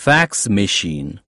fax machine.